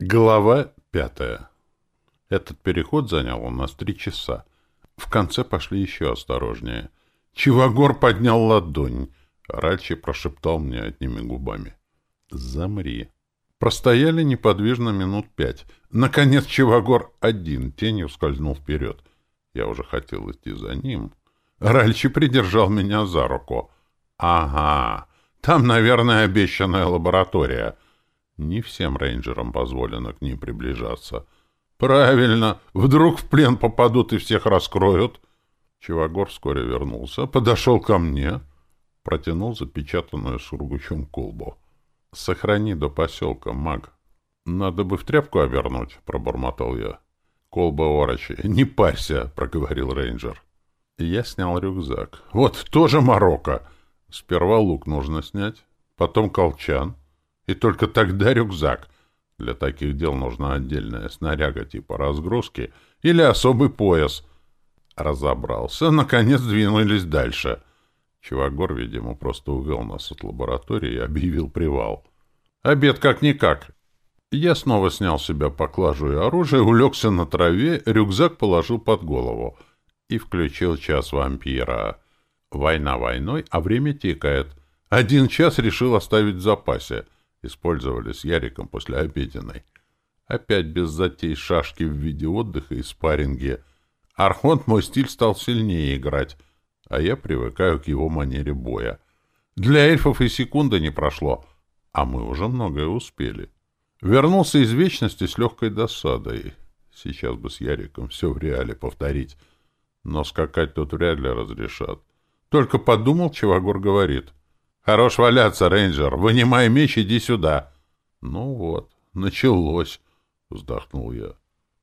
Глава пятая. Этот переход занял у нас три часа. В конце пошли еще осторожнее. Чивагор поднял ладонь. Ральчи прошептал мне одними губами. «Замри». Простояли неподвижно минут пять. Наконец Чивагор один тенью скользнул вперед. Я уже хотел идти за ним. Ральчи придержал меня за руку. «Ага, там, наверное, обещанная лаборатория». Не всем рейнджерам позволено к ним приближаться. «Правильно! Вдруг в плен попадут и всех раскроют!» Чевагор вскоре вернулся, подошел ко мне, протянул запечатанную сургучом колбу. «Сохрани до поселка, маг!» «Надо бы в тряпку обернуть», — пробормотал я. «Колба орочи! Не парься!» — проговорил рейнджер. Я снял рюкзак. «Вот тоже морока. Сперва лук нужно снять, потом колчан — и только тогда рюкзак. Для таких дел нужна отдельная снаряга типа разгрузки или особый пояс. Разобрался, наконец двинулись дальше. Чувагор, видимо, просто увел нас от лаборатории и объявил привал. Обед как-никак. Я снова снял себя поклажу и оружие, улегся на траве, рюкзак положил под голову и включил час вампира. Война войной, а время тикает. Один час решил оставить в запасе — использовались Яриком после обеденной. Опять без затей шашки в виде отдыха и спарринги. Архонт мой стиль стал сильнее играть, а я привыкаю к его манере боя. Для эльфов и секунды не прошло, а мы уже многое успели. Вернулся из вечности с легкой досадой. Сейчас бы с Яриком все в реале повторить. Но скакать тут вряд ли разрешат. Только подумал, Чевагор говорит — Хорош валяться, рейнджер. Вынимай меч, иди сюда. Ну вот, началось, вздохнул я.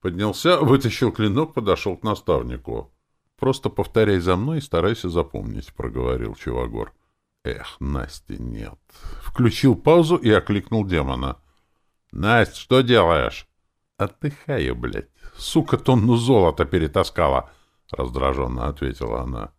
Поднялся, вытащил клинок, подошел к наставнику. Просто повторяй за мной и старайся запомнить, проговорил Чувагор. Эх, Насти нет. Включил паузу и окликнул демона. Насть, что делаешь? Отдыхаю, блядь. Сука тонну золота перетаскала, раздраженно ответила она.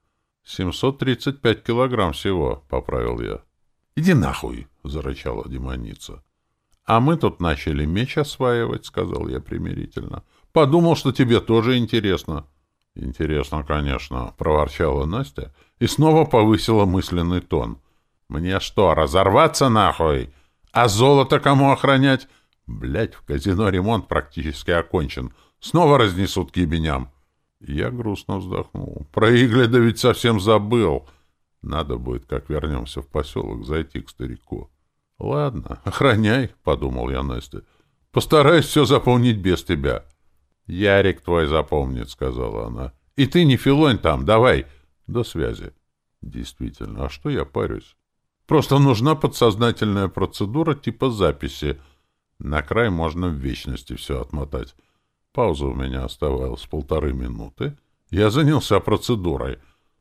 735 килограмм всего, — поправил я. — Иди нахуй, — зарычала демоница. — А мы тут начали меч осваивать, — сказал я примирительно. — Подумал, что тебе тоже интересно. — Интересно, конечно, — проворчала Настя и снова повысила мысленный тон. — Мне что, разорваться нахуй? А золото кому охранять? Блять, в казино ремонт практически окончен. Снова разнесут кибеням. Я грустно вздохнул. Про да ведь совсем забыл. Надо будет, как вернемся в поселок, зайти к старику. Ладно, охраняй, — подумал я Насте. Постараюсь все запомнить без тебя. Ярик твой запомнит, — сказала она. И ты не филонь там, давай. До связи. Действительно, а что я парюсь? Просто нужна подсознательная процедура типа записи. На край можно в вечности все отмотать. Пауза у меня оставалась полторы минуты. Я занялся процедурой.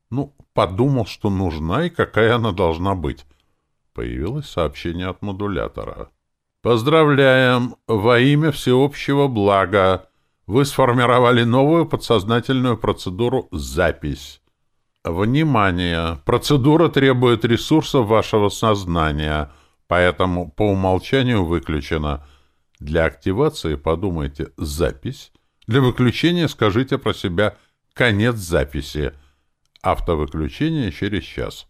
Ну, подумал, что нужна и какая она должна быть. Появилось сообщение от модулятора. «Поздравляем! Во имя всеобщего блага! Вы сформировали новую подсознательную процедуру «Запись». Внимание! Процедура требует ресурсов вашего сознания, поэтому по умолчанию выключена. Для активации подумайте «Запись». Для выключения скажите про себя «Конец записи». Автовыключение через час.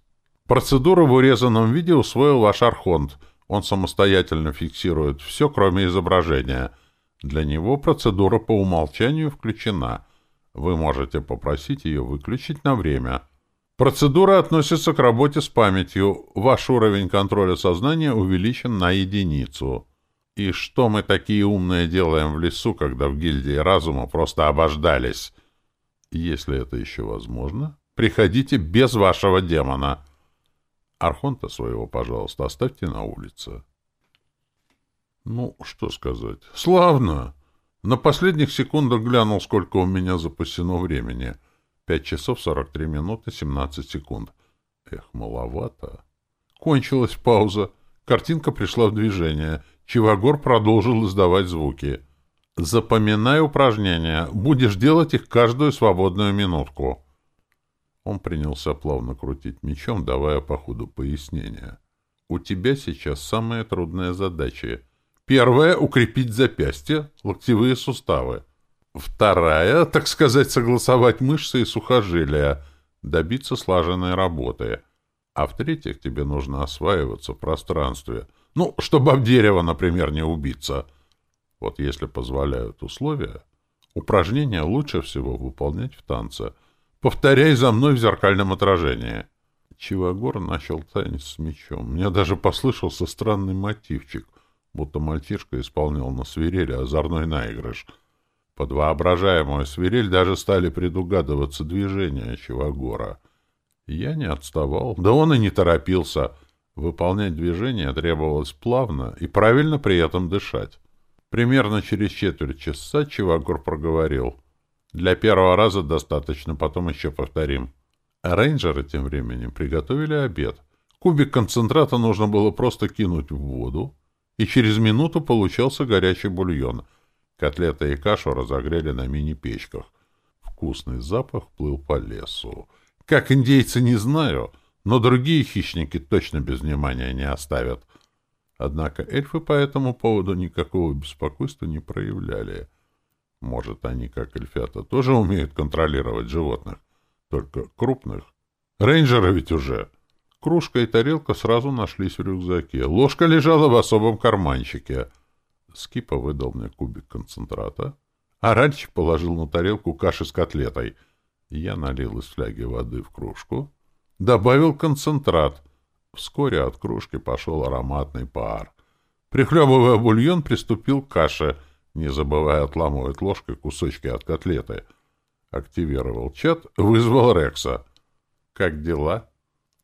Процедуру в урезанном виде усвоил ваш архонт. Он самостоятельно фиксирует все, кроме изображения. Для него процедура по умолчанию включена. Вы можете попросить ее выключить на время. Процедура относится к работе с памятью. Ваш уровень контроля сознания увеличен на единицу. И что мы такие умные делаем в лесу, когда в гильдии разума просто обождались? Если это еще возможно, приходите без вашего демона. Архонта своего, пожалуйста, оставьте на улице. Ну, что сказать. Славно! На последних секундах глянул, сколько у меня запасено времени. Пять часов сорок три минуты семнадцать секунд. Эх, маловато. Кончилась пауза. Картинка пришла в движение. Чивагор продолжил издавать звуки. «Запоминай упражнения. Будешь делать их каждую свободную минутку». Он принялся плавно крутить мечом, давая по ходу пояснения. «У тебя сейчас самые трудные задачи. Первая — укрепить запястья, локтевые суставы. Вторая — так сказать, согласовать мышцы и сухожилия, добиться слаженной работы. А в-третьих, тебе нужно осваиваться в пространстве — ну, чтобы об дерево, например, не убиться. Вот если позволяют условия, упражнение лучше всего выполнять в танце. Повторяй за мной в зеркальном отражении. Чивагор начал танец с мечом. Мне даже послышался странный мотивчик, будто мальчишка исполнял на свиреле озорной наигрыш. Под воображаемую свирель даже стали предугадываться движения Чивагора. Я не отставал, да он и не торопился — Выполнять движение требовалось плавно и правильно при этом дышать. Примерно через четверть часа Чивагур проговорил. «Для первого раза достаточно, потом еще повторим». А рейнджеры тем временем приготовили обед. Кубик концентрата нужно было просто кинуть в воду, и через минуту получался горячий бульон. Котлеты и кашу разогрели на мини-печках. Вкусный запах плыл по лесу. Как индейцы, не знаю, но другие хищники точно без внимания не оставят. Однако эльфы по этому поводу никакого беспокойства не проявляли. Может, они, как эльфята, тоже умеют контролировать животных, только крупных. Рейнджеры ведь уже. Кружка и тарелка сразу нашлись в рюкзаке. Ложка лежала в особом карманчике. Скипа выдал мне кубик концентрата, а раньше положил на тарелку каши с котлетой. Я налил из фляги воды в кружку, добавил концентрат. Вскоре от кружки пошел ароматный пар. Прихлебывая бульон, приступил к каше, не забывая отламывать ложкой кусочки от котлеты. Активировал чат, вызвал Рекса. «Как дела?»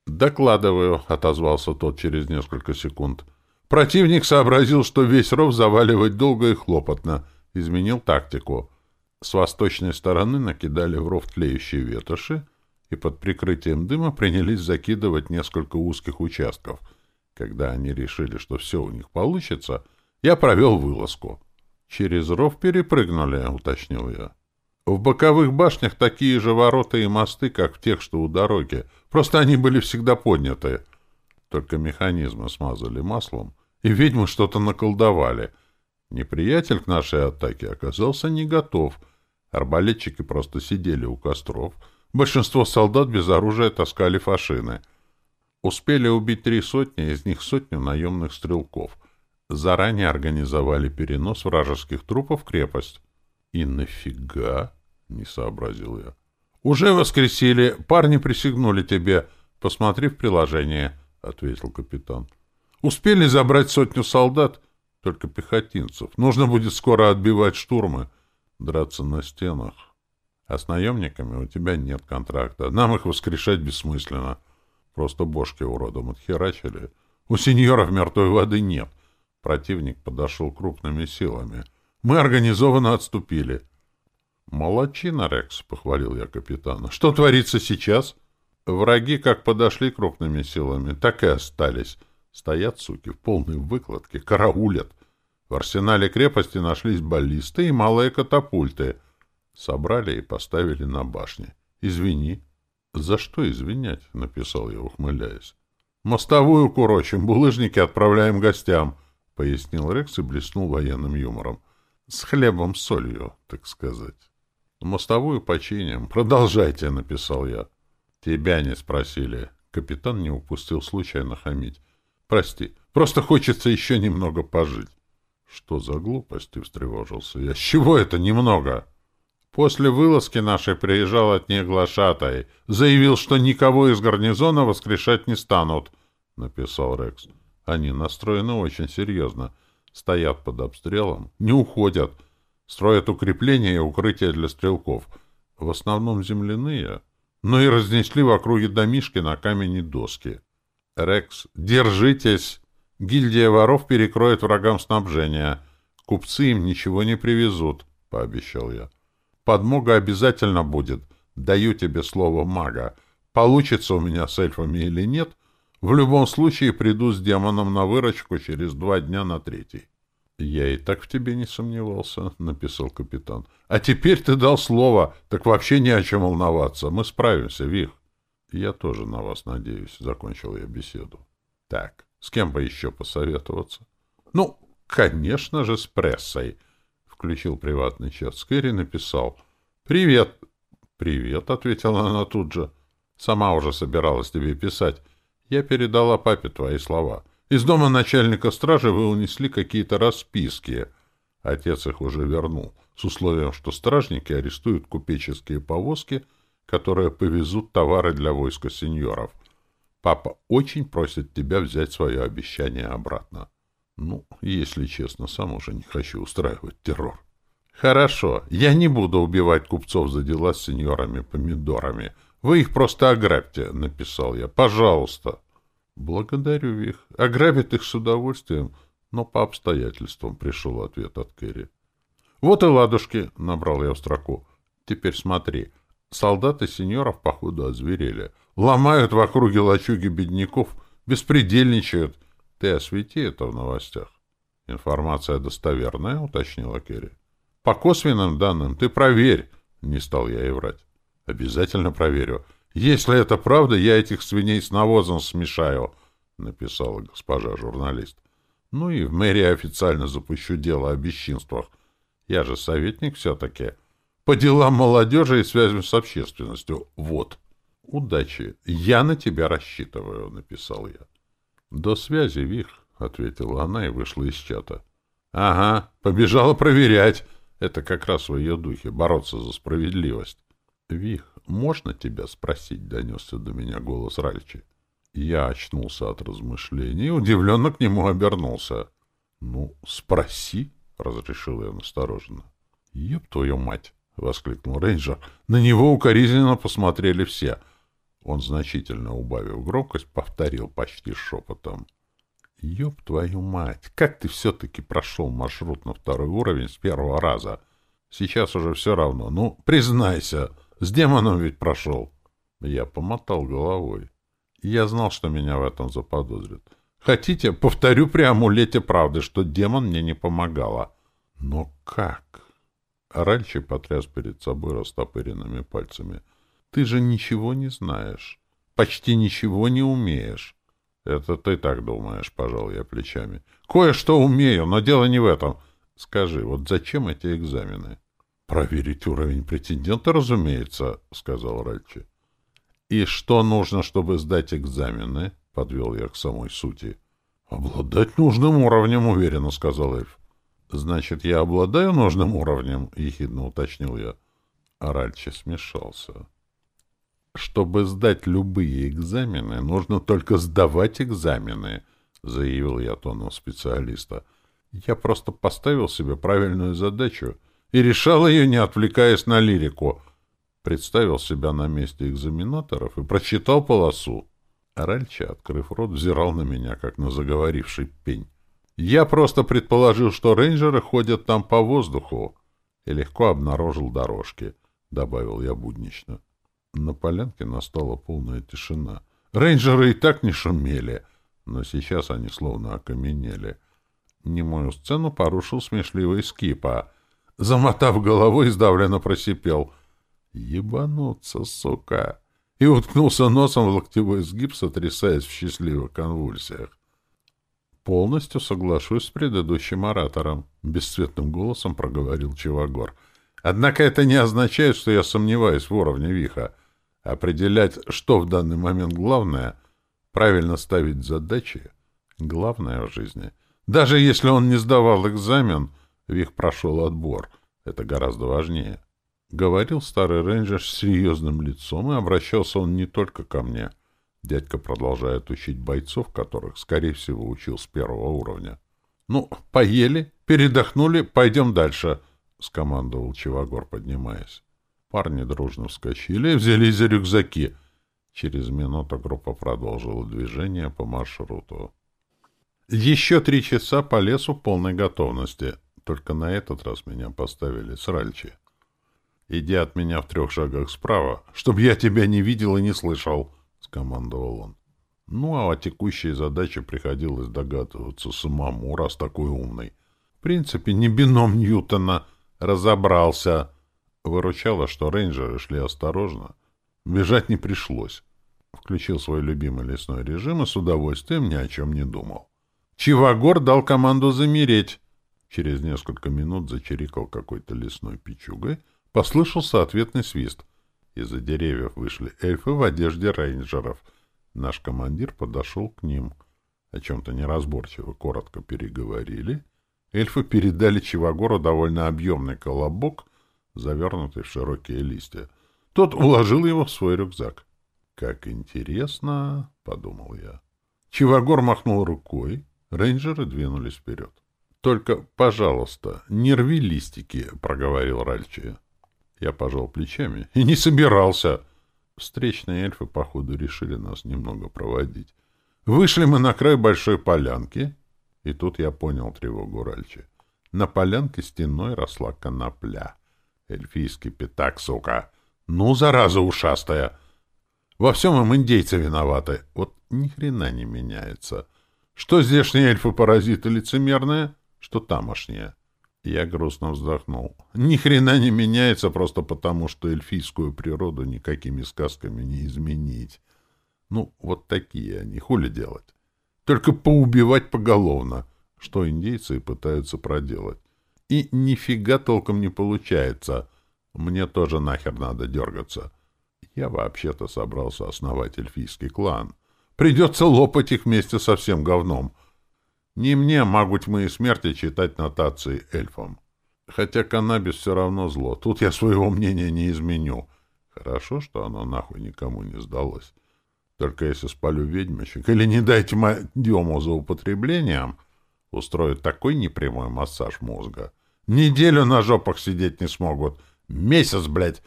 «Докладываю», — отозвался тот через несколько секунд. Противник сообразил, что весь ров заваливать долго и хлопотно. Изменил тактику. С восточной стороны накидали в ров тлеющие ветоши — и под прикрытием дыма принялись закидывать несколько узких участков. Когда они решили, что все у них получится, я провел вылазку. «Через ров перепрыгнули», — уточнил я. «В боковых башнях такие же ворота и мосты, как в тех, что у дороги. Просто они были всегда подняты. Только механизмы смазали маслом, и ведьмы что-то наколдовали. Неприятель к нашей атаке оказался не готов. Арбалетчики просто сидели у костров — Большинство солдат без оружия таскали фашины. Успели убить три сотни, из них сотню наемных стрелков. Заранее организовали перенос вражеских трупов в крепость. «И нафига?» — не сообразил я. «Уже воскресили. Парни присягнули тебе. Посмотри в приложение», — ответил капитан. «Успели забрать сотню солдат, только пехотинцев. Нужно будет скоро отбивать штурмы, драться на стенах». А с наемниками у тебя нет контракта. Нам их воскрешать бессмысленно. Просто бошки уродом отхерачили. У сеньоров мертвой воды нет. Противник подошел крупными силами. Мы организованно отступили. Молодчина, Рекс, — похвалил я капитана. Что творится сейчас? Враги как подошли крупными силами, так и остались. Стоят, суки, в полной выкладке, караулят. В арсенале крепости нашлись баллисты и малые катапульты — Собрали и поставили на башне. «Извини». «За что извинять?» — написал я, ухмыляясь. «Мостовую курочим, булыжники отправляем гостям», — пояснил Рекс и блеснул военным юмором. «С хлебом, с солью, так сказать». «Мостовую починим. Продолжайте», — написал я. «Тебя не спросили». Капитан не упустил случая нахамить. «Прости, просто хочется еще немного пожить». «Что за глупости?» — встревожился я. «С чего это немного?» После вылазки нашей приезжал от Негла Шатай. Заявил, что никого из гарнизона воскрешать не станут, — написал Рекс. Они настроены очень серьезно. Стоят под обстрелом, не уходят. Строят укрепления и укрытия для стрелков. В основном земляные, но и разнесли в округе домишки на камень и доски. Рекс, держитесь! Гильдия воров перекроет врагам снабжение. Купцы им ничего не привезут, — пообещал я. Подмога обязательно будет. Даю тебе слово мага. Получится у меня с эльфами или нет, в любом случае приду с демоном на выручку через два дня на третий. — Я и так в тебе не сомневался, — написал капитан. — А теперь ты дал слово, так вообще не о чем волноваться. Мы справимся, Вих. — Я тоже на вас надеюсь, — закончил я беседу. — Так, с кем бы еще посоветоваться? — Ну, конечно же, с прессой, включил приватный чат Скырин написал: «Привет!» «Привет!» — ответила она тут же. «Сама уже собиралась тебе писать. Я передала папе твои слова. Из дома начальника стражи вы унесли какие-то расписки. Отец их уже вернул, с условием, что стражники арестуют купеческие повозки, которые повезут товары для войска сеньоров. Папа очень просит тебя взять свое обещание обратно». Ну, если честно, сам уже не хочу устраивать террор. Хорошо, я не буду убивать купцов за дела с сеньорами-помидорами. Вы их просто ограбьте, — написал я. Пожалуйста. Благодарю их. Ограбят их с удовольствием, но по обстоятельствам пришел ответ от Кэрри. Вот и ладушки, — набрал я в строку. Теперь смотри. Солдаты сеньоров, походу, озверели. Ломают в округе лачуги бедняков, беспредельничают — ты освети это в новостях. Информация достоверная, уточнила Керри. По косвенным данным ты проверь, не стал я и врать. Обязательно проверю. Если это правда, я этих свиней с навозом смешаю, написала госпожа журналист. Ну и в мэрии официально запущу дело о бесчинствах. Я же советник все-таки. По делам молодежи и связям с общественностью. Вот. Удачи. Я на тебя рассчитываю, написал я. До связи, Вих, — ответила она и вышла из чата. — Ага, побежала проверять. Это как раз в ее духе — бороться за справедливость. — Вих, можно тебя спросить? — донесся до меня голос Ральчи. Я очнулся от размышлений и удивленно к нему обернулся. — Ну, спроси, — разрешил я настороженно. — Ёб твою мать! — воскликнул рейнджер. На него укоризненно посмотрели все. Он значительно убавил громкость, повторил почти шепотом. «Ёб твою мать! Как ты все-таки прошел маршрут на второй уровень с первого раза? Сейчас уже все равно. Ну, признайся, с демоном ведь прошел!» Я помотал головой. Я знал, что меня в этом заподозрят. «Хотите, повторю при амулете правды, что демон мне не помогала. Но как?» Ральчик потряс перед собой растопыренными пальцами — ты же ничего не знаешь, почти ничего не умеешь. Это ты так думаешь, пожал я плечами. Кое-что умею, но дело не в этом. Скажи, вот зачем эти экзамены? Проверить уровень претендента, разумеется, сказал Ральчи. И что нужно, чтобы сдать экзамены? Подвел я к самой сути. Обладать нужным уровнем, уверенно сказал Эльф. Значит, я обладаю нужным уровнем, ехидно уточнил я. А Ральчи смешался чтобы сдать любые экзамены, нужно только сдавать экзамены, заявил я тоном специалиста. Я просто поставил себе правильную задачу и решал ее, не отвлекаясь на лирику. Представил себя на месте экзаменаторов и прочитал полосу. Ральча, открыв рот, взирал на меня, как на заговоривший пень. Я просто предположил, что рейнджеры ходят там по воздуху, и легко обнаружил дорожки, — добавил я буднично. На полянке настала полная тишина. Рейнджеры и так не шумели, но сейчас они словно окаменели. Немую сцену порушил смешливый скипа. Замотав головой, сдавленно просипел. «Ебануться, сука!» и уткнулся носом в локтевой сгиб, сотрясаясь в счастливых конвульсиях. «Полностью соглашусь с предыдущим оратором», — бесцветным голосом проговорил Чивагор. «Однако это не означает, что я сомневаюсь в уровне Виха. Определять, что в данный момент главное, правильно ставить задачи, главное в жизни. Даже если он не сдавал экзамен, Вих прошел отбор. Это гораздо важнее. Говорил старый рейнджер с серьезным лицом, и обращался он не только ко мне. Дядька продолжает учить бойцов, которых, скорее всего, учил с первого уровня. «Ну, поели, передохнули, пойдем дальше», — скомандовал Чевагор, поднимаясь. Парни дружно вскочили и взялись за рюкзаки. Через минуту группа продолжила движение по маршруту. Еще три часа по лесу в полной готовности. Только на этот раз меня поставили сральчи. «Иди от меня в трех шагах справа, чтобы я тебя не видел и не слышал», — скомандовал он. Ну, а о текущей задаче приходилось догадываться самому, раз такой умный. В принципе, не бином Ньютона. Разобрался выручало, что рейнджеры шли осторожно. Бежать не пришлось. Включил свой любимый лесной режим и с удовольствием ни о чем не думал. Чивагор дал команду замереть. Через несколько минут зачирикал какой-то лесной печугой, послышался ответный свист. Из-за деревьев вышли эльфы в одежде рейнджеров. Наш командир подошел к ним. О чем-то неразборчиво коротко переговорили. Эльфы передали Чивагору довольно объемный колобок завернутой в широкие листья. Тот уложил его в свой рюкзак. «Как интересно!» — подумал я. Чивагор махнул рукой. Рейнджеры двинулись вперед. «Только, пожалуйста, не рви листики!» — проговорил Ральчи. Я пожал плечами и не собирался. Встречные эльфы, походу, решили нас немного проводить. Вышли мы на край большой полянки, и тут я понял тревогу Ральчи. На полянке стеной росла конопля — эльфийский пятак, сука. Ну, зараза ушастая. Во всем им индейцы виноваты. Вот ни хрена не меняется. Что здешние эльфы-паразиты лицемерные, что тамошние. Я грустно вздохнул. Ни хрена не меняется просто потому, что эльфийскую природу никакими сказками не изменить. Ну, вот такие они, хули делать. Только поубивать поголовно, что индейцы пытаются проделать и нифига толком не получается. Мне тоже нахер надо дергаться. Я вообще-то собрался основать эльфийский клан. Придется лопать их вместе со всем говном. Не мне могут тьмы и смерти читать нотации эльфам. Хотя каннабис все равно зло. Тут я своего мнения не изменю. Хорошо, что оно нахуй никому не сдалось. Только если спалю ведьмочек или не дайте мадему за употреблением, устроит такой непрямой массаж мозга, Неделю на жопах сидеть не смогут. Месяц, блядь.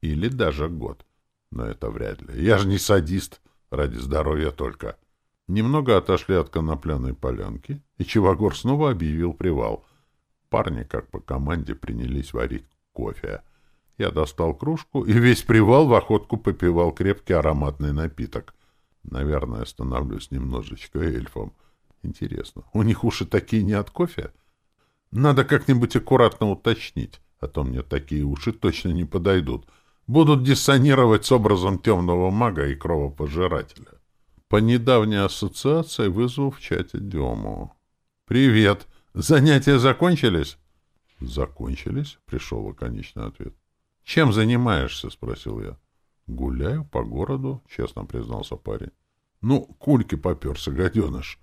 Или даже год. Но это вряд ли. Я же не садист. Ради здоровья только. Немного отошли от конопляной полянки, и Чивагор снова объявил привал. Парни, как по команде, принялись варить кофе. Я достал кружку, и весь привал в охотку попивал крепкий ароматный напиток. Наверное, становлюсь немножечко эльфом. Интересно, у них уши такие не от кофе? — надо как-нибудь аккуратно уточнить, а то мне такие уши точно не подойдут. Будут диссонировать с образом темного мага и кровопожирателя. По недавней ассоциации вызвал в чате Дему. «Привет! Занятия закончились?» «Закончились?» — пришел лаконичный ответ. «Чем занимаешься?» — спросил я. «Гуляю по городу», — честно признался парень. «Ну, кульки поперся, гаденыш.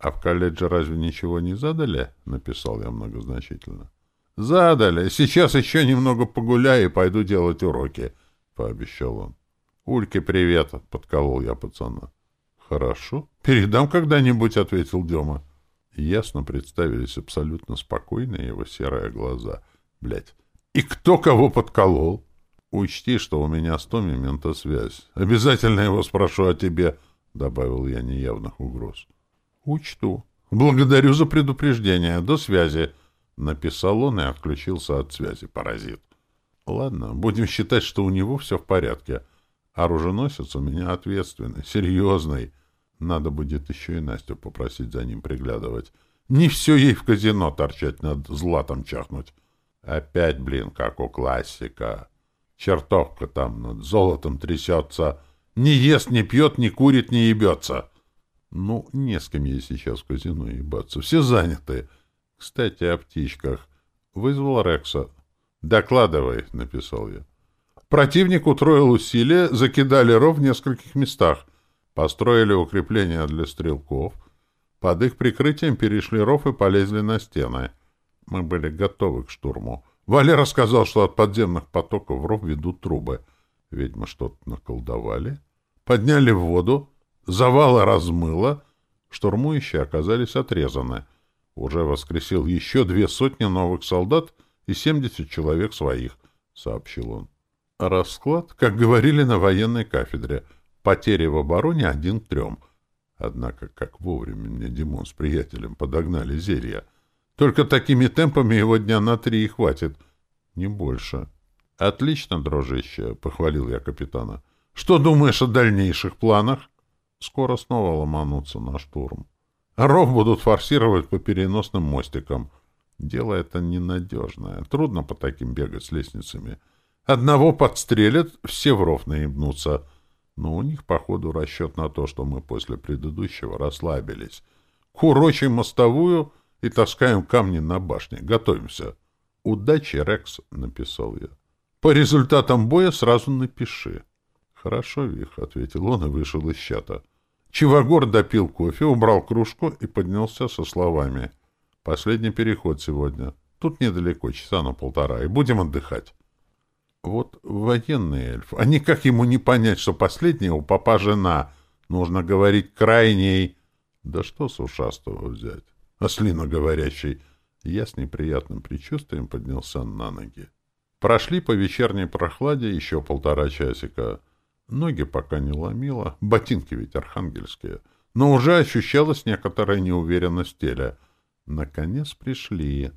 А в колледже разве ничего не задали? — написал я многозначительно. — Задали. Сейчас еще немного погуляю и пойду делать уроки, — пообещал он. — Ульке привет, — подколол я пацана. — Хорошо. Передам когда-нибудь, — ответил Дема. Ясно представились абсолютно спокойные его серые глаза. Блять. И кто кого подколол? Учти, что у меня с Томи ментосвязь. Обязательно его спрошу о тебе, — добавил я неявных угроз. Учту. Благодарю за предупреждение. До связи. Написал он и отключился от связи, паразит. Ладно, будем считать, что у него все в порядке. Оруженосец у меня ответственный, серьезный. Надо будет еще и Настю попросить за ним приглядывать. Не все ей в казино торчать, над златом чахнуть. Опять, блин, как у классика. Чертовка там над золотом трясется. Не ест, не пьет, не курит, не ебется. Ну, несколько я сейчас казино ну, ебаться. Все заняты. Кстати, о птичках. Вызвал Рекса. «Докладывай», — написал я. Противник утроил усилия, закидали ров в нескольких местах, построили укрепления для стрелков, под их прикрытием перешли ров и полезли на стены. Мы были готовы к штурму. Валера сказал, что от подземных потоков в ров ведут трубы. Ведьмы что-то наколдовали, подняли в воду, завала размыло, штурмующие оказались отрезаны. Уже воскресил еще две сотни новых солдат и 70 человек своих, сообщил он. Расклад, как говорили на военной кафедре, потери в обороне один к трем. Однако, как вовремя мне Димон с приятелем подогнали зелья. Только такими темпами его дня на три и хватит. Не больше. — Отлично, дружище, — похвалил я капитана. — Что думаешь о дальнейших планах? Скоро снова ломанутся на штурм. А ров будут форсировать по переносным мостикам. Дело это ненадежное. Трудно по таким бегать с лестницами. Одного подстрелят, все в ров наебнутся. Но у них, походу, расчет на то, что мы после предыдущего расслабились. Курочим мостовую и таскаем камни на башне. Готовимся. «Удачи, Рекс», — написал я. «По результатам боя сразу напиши». «Хорошо, Вих», — ответил он и вышел из чата. Чивагор допил кофе, убрал кружку и поднялся со словами. «Последний переход сегодня. Тут недалеко, часа на полтора, и будем отдыхать». Вот военный эльф. А никак ему не понять, что последний у папа жена. Нужно говорить крайней. Да что с ушастого взять? Ослина говорящий. Я с неприятным предчувствием поднялся на ноги. Прошли по вечерней прохладе еще полтора часика. Ноги пока не ломило, ботинки ведь архангельские, но уже ощущалась некоторая неуверенность теля. Наконец пришли.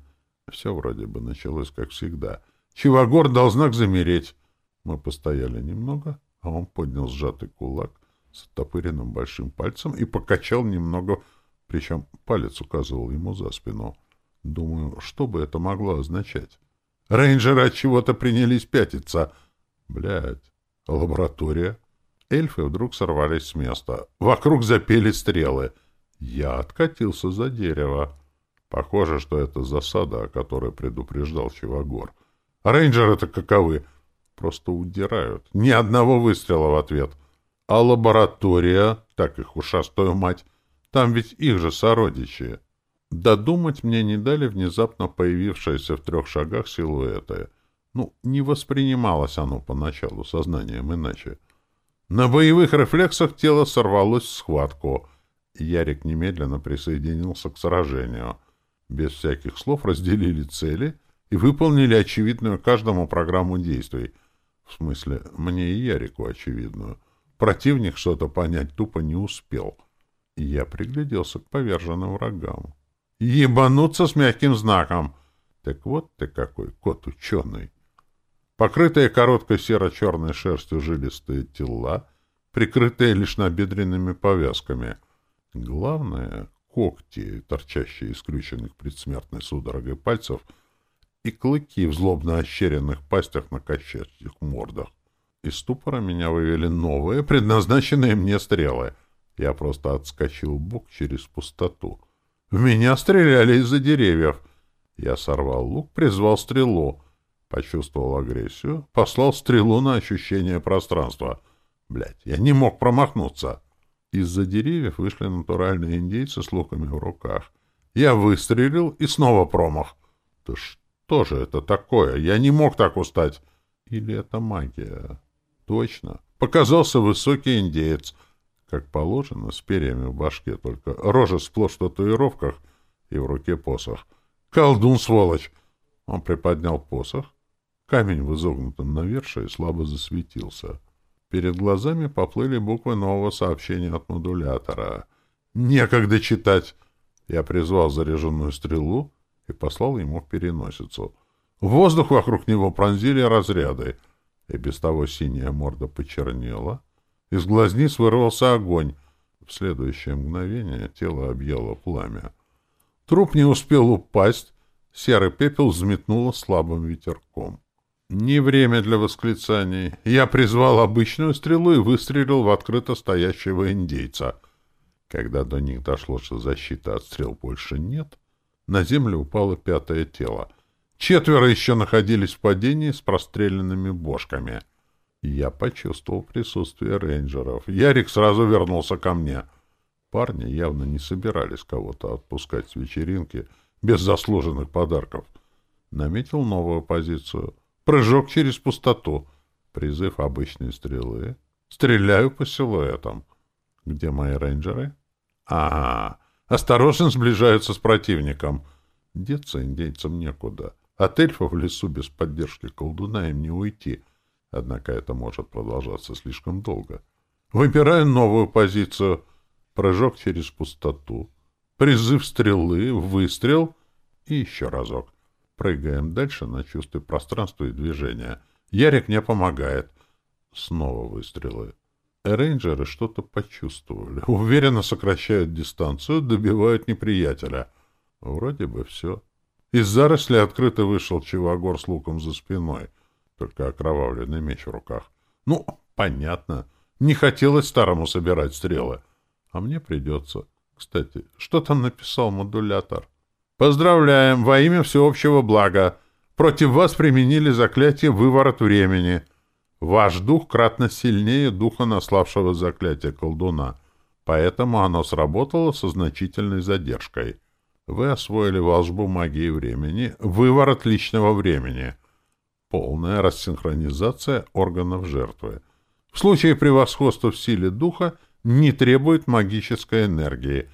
Все вроде бы началось, как всегда. Чивагор дал знак замереть. Мы постояли немного, а он поднял сжатый кулак с оттопыренным большим пальцем и покачал немного, причем палец указывал ему за спину. Думаю, что бы это могло означать? Рейнджеры от чего-то принялись пятиться. Блядь, Лаборатория? Эльфы вдруг сорвались с места. Вокруг запели стрелы. Я откатился за дерево. Похоже, что это засада, о которой предупреждал Чивагор. Рейнджеры-то каковы? Просто удирают. Ни одного выстрела в ответ. А лаборатория, так их ушастую мать, там ведь их же сородичи. Додумать мне не дали внезапно появившиеся в трех шагах силуэты — ну, не воспринималось оно поначалу сознанием иначе. На боевых рефлексах тело сорвалось в схватку. Ярик немедленно присоединился к сражению. Без всяких слов разделили цели и выполнили очевидную каждому программу действий. В смысле, мне и Ярику очевидную. Противник что-то понять тупо не успел. Я пригляделся к поверженным врагам. «Ебануться с мягким знаком!» Так вот ты какой, кот ученый! Покрытые короткой серо-черной шерстью жилистые тела, прикрытые лишь набедренными повязками. Главное — когти, торчащие из крюченных предсмертной судорогой пальцев, и клыки в злобно ощеренных пастях на кощачьих мордах. Из ступора меня вывели новые, предназначенные мне стрелы. Я просто отскочил бок через пустоту. В меня стреляли из-за деревьев. Я сорвал лук, призвал стрелу — Почувствовал агрессию, послал стрелу на ощущение пространства. Блять, я не мог промахнуться. Из-за деревьев вышли натуральные индейцы с луками в руках. Я выстрелил и снова промах. Да что же это такое? Я не мог так устать. Или это магия? Точно. Показался высокий индеец. Как положено, с перьями в башке только. Рожа сплошь в татуировках и в руке посох. Колдун, сволочь! Он приподнял посох, Камень в изогнутом навершии слабо засветился. Перед глазами поплыли буквы нового сообщения от модулятора. «Некогда читать!» Я призвал заряженную стрелу и послал ему в переносицу. Воздух вокруг него пронзили разряды, и без того синяя морда почернела. Из глазниц вырвался огонь. В следующее мгновение тело объяло пламя. Труп не успел упасть, серый пепел взметнуло слабым ветерком. Не время для восклицаний. Я призвал обычную стрелу и выстрелил в открыто стоящего индейца. Когда до них дошло, что защиты от стрел больше нет, на землю упало пятое тело. Четверо еще находились в падении с простреленными бошками. Я почувствовал присутствие рейнджеров. Ярик сразу вернулся ко мне. Парни явно не собирались кого-то отпускать с вечеринки без заслуженных подарков. Наметил новую позицию — Прыжок через пустоту. Призыв обычной стрелы. Стреляю по силуэтам. Где мои рейнджеры? Ага. Осторожно сближаются с противником. Деться индейцам некуда. От эльфа в лесу без поддержки колдуна им не уйти. Однако это может продолжаться слишком долго. Выбираю новую позицию. Прыжок через пустоту. Призыв стрелы, выстрел и еще разок. Прыгаем дальше на чувстве пространства и движения. Ярик мне помогает. Снова выстрелы. Рейнджеры что-то почувствовали. Уверенно сокращают дистанцию, добивают неприятеля. Вроде бы все. Из заросли открыто вышел Чивагор с луком за спиной. Только окровавленный меч в руках. Ну, понятно. Не хотелось старому собирать стрелы. А мне придется. Кстати, что там написал модулятор? Поздравляем во имя всеобщего блага. Против вас применили заклятие «Выворот времени». Ваш дух кратно сильнее духа наславшего заклятия колдуна, поэтому оно сработало со значительной задержкой. Вы освоили волшбу магии времени, выворот личного времени, полная рассинхронизация органов жертвы. В случае превосходства в силе духа не требует магической энергии –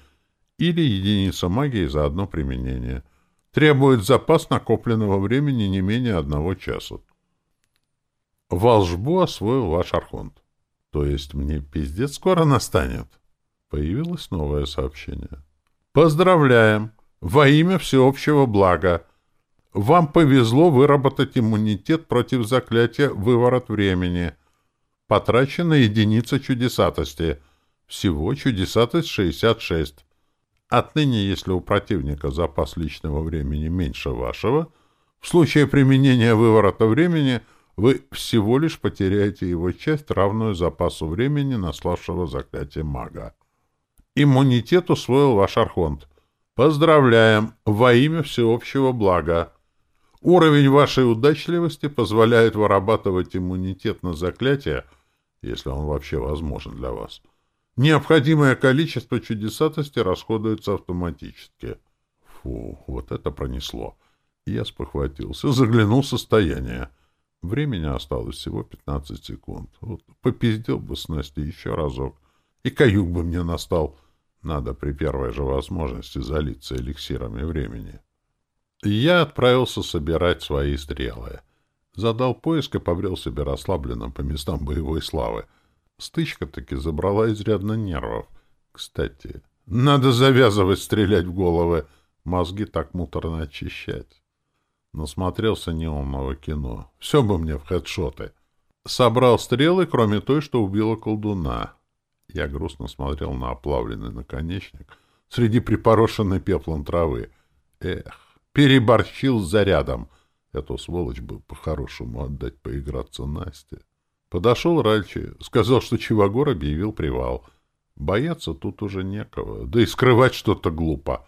или единица магии за одно применение. Требует запас накопленного времени не менее одного часа. Волжбу освоил ваш Архонт. То есть мне пиздец скоро настанет. Появилось новое сообщение. Поздравляем! Во имя всеобщего блага! Вам повезло выработать иммунитет против заклятия «Выворот времени». Потрачена единица чудесатости. Всего чудесатость 66. Отныне, если у противника запас личного времени меньше вашего, в случае применения выворота времени вы всего лишь потеряете его часть, равную запасу времени наславшего заклятие мага. Иммунитет усвоил ваш Архонт. Поздравляем! Во имя всеобщего блага! Уровень вашей удачливости позволяет вырабатывать иммунитет на заклятие, если он вообще возможен для вас — Необходимое количество чудесатости расходуется автоматически. Фу, вот это пронесло. Я спохватился, заглянул в состояние. Времени осталось всего 15 секунд. Вот попиздил бы с Настей еще разок. И каюк бы мне настал. Надо при первой же возможности залиться эликсирами времени. Я отправился собирать свои стрелы. Задал поиск и побрел себе расслабленным по местам боевой славы — Стычка-таки забрала изрядно нервов. Кстати, надо завязывать стрелять в головы, мозги так муторно очищать. Насмотрелся неумного кино. Все бы мне в хедшоты. Собрал стрелы, кроме той, что убила колдуна. Я грустно смотрел на оплавленный наконечник среди припорошенной пеплом травы. Эх, переборщил зарядом. Эту сволочь бы по-хорошему отдать поиграться Насте. Подошел Ральчи, сказал, что Чивагор объявил привал. Бояться тут уже некого, да и скрывать что-то глупо.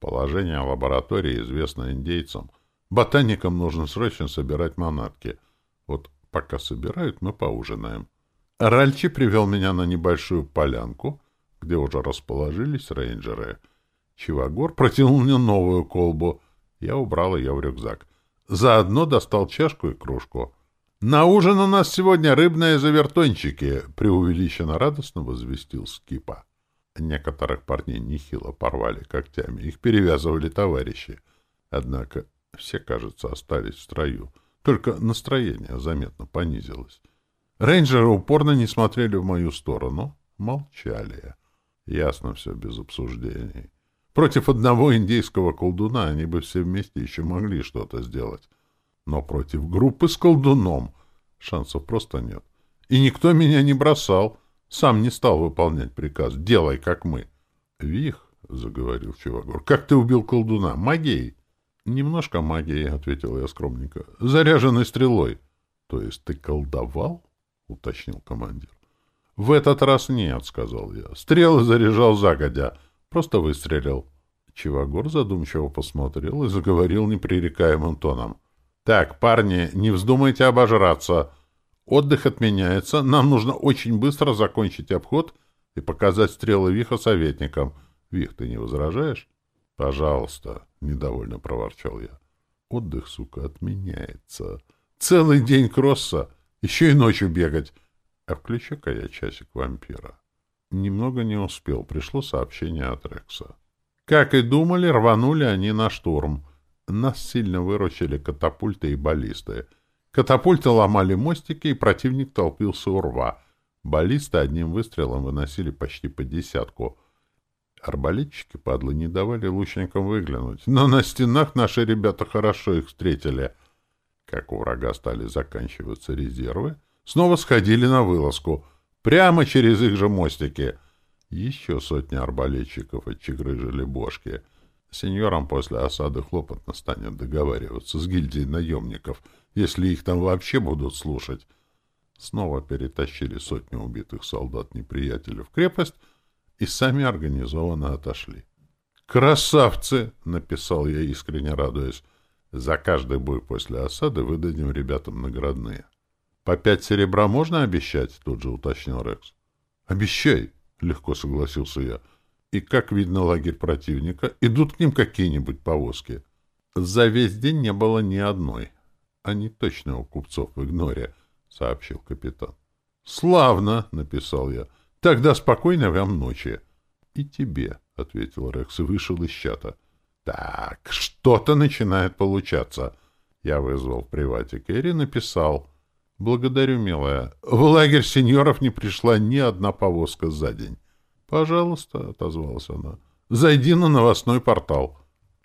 Положение лаборатории известно индейцам. Ботаникам нужно срочно собирать манатки. Вот пока собирают, мы поужинаем. Ральчи привел меня на небольшую полянку, где уже расположились рейнджеры. Чивагор протянул мне новую колбу. Я убрал ее в рюкзак. Заодно достал чашку и кружку. На ужин у нас сегодня рыбные завертончики, преувеличенно радостно возвестил Скипа. Некоторых парней нехило порвали когтями, их перевязывали товарищи. Однако все, кажется, остались в строю. Только настроение заметно понизилось. Рейнджеры упорно не смотрели в мою сторону, молчали. Ясно все без обсуждений. Против одного индейского колдуна они бы все вместе еще могли что-то сделать но против группы с колдуном шансов просто нет. И никто меня не бросал, сам не стал выполнять приказ. Делай, как мы. — Вих, — заговорил Чивагор, — как ты убил колдуна? Магией? — Немножко магией, — ответил я скромненько. — Заряженной стрелой. — То есть ты колдовал? — уточнил командир. — В этот раз нет, — сказал я. — Стрелы заряжал загодя. Просто выстрелил. Чивагор задумчиво посмотрел и заговорил непререкаемым тоном. Так, парни, не вздумайте обожраться. Отдых отменяется. Нам нужно очень быстро закончить обход и показать стрелы Виха советникам. Вих, ты не возражаешь? Пожалуйста, недовольно проворчал я. Отдых, сука, отменяется. Целый день кросса, еще и ночью бегать. А включу-ка я часик вампира. Немного не успел, пришло сообщение от Рекса. Как и думали, рванули они на штурм — нас сильно выручили катапульты и баллисты. Катапульты ломали мостики, и противник толпился у рва. Баллисты одним выстрелом выносили почти по десятку. Арбалетчики, падлы, не давали лучникам выглянуть, но на стенах наши ребята хорошо их встретили. Как у врага стали заканчиваться резервы, снова сходили на вылазку, прямо через их же мостики. Еще сотни арбалетчиков отчегрыжили бошки — Сеньорам после осады хлопотно, настанет договариваться с гильдией наемников, если их там вообще будут слушать. Снова перетащили сотню убитых солдат неприятеля в крепость и сами организованно отошли. «Красавцы!» — написал я, искренне радуясь. «За каждый бой после осады выдадим ребятам наградные». «По пять серебра можно обещать?» — тут же уточнил Рекс. «Обещай!» — легко согласился я. — и, как видно, лагерь противника, идут к ним какие-нибудь повозки. За весь день не было ни одной. Они точно у купцов в игноре, — сообщил капитан. — Славно, — написал я. — Тогда спокойно вам ночи. — И тебе, — ответил Рекс и вышел из чата. — Так, что-то начинает получаться. Я вызвал приватик Эри написал. — Благодарю, милая. В лагерь сеньоров не пришла ни одна повозка за день. «Пожалуйста», — отозвалась она, — «зайди на новостной портал».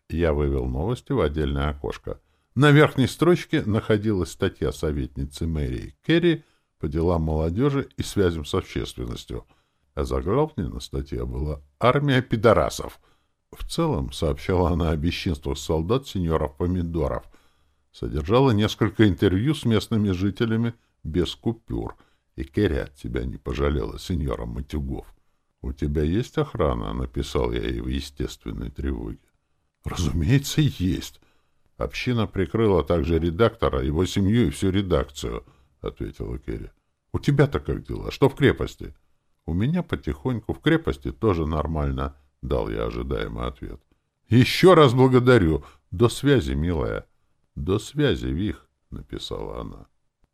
Я вывел новости в отдельное окошко. На верхней строчке находилась статья советницы мэрии Керри по делам молодежи и связям с общественностью. А заглавнина статья была «Армия пидорасов». В целом сообщала она о бесчинствах солдат сеньоров-помидоров. Содержала несколько интервью с местными жителями без купюр. И Керри от тебя не пожалела сеньора Матюгов. «У тебя есть охрана?» — написал я его естественной тревоге. «Разумеется, есть. Община прикрыла также редактора, его семью и всю редакцию», — ответила Керри. «У тебя-то как дела? Что в крепости?» «У меня потихоньку в крепости тоже нормально», — дал я ожидаемый ответ. «Еще раз благодарю. До связи, милая». «До связи, Вих», — написала она.